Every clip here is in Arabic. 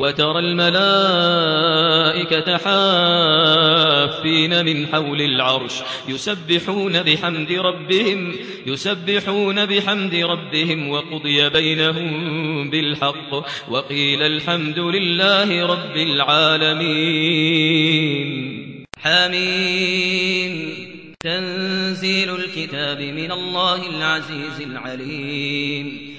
وترى الملائكة حافين من حول العرش يسبحون بحمد ربهم يسبحون بحمد ربهم وقضي بينهم بالحق وقيل الحمد لله رب العالمين. حميم. تنزيل الكتاب من الله العزيز العليم.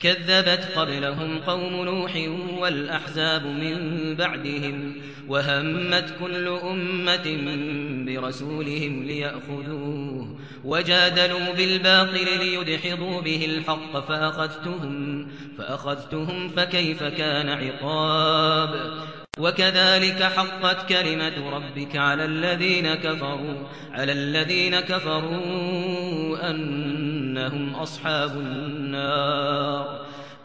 كذبت قبلهم قوم نوح والأحزاب من بعدهم وهمت كل أمة برسولهم ليأخذوه وجادلوا بالباطل ليدحضوا به الحق فأخذتهم, فأخذتهم فكيف كان عقاب وكذلك حقت كلمة ربك على الذين كفروا على الذين كفروا أنهم أصحاب النار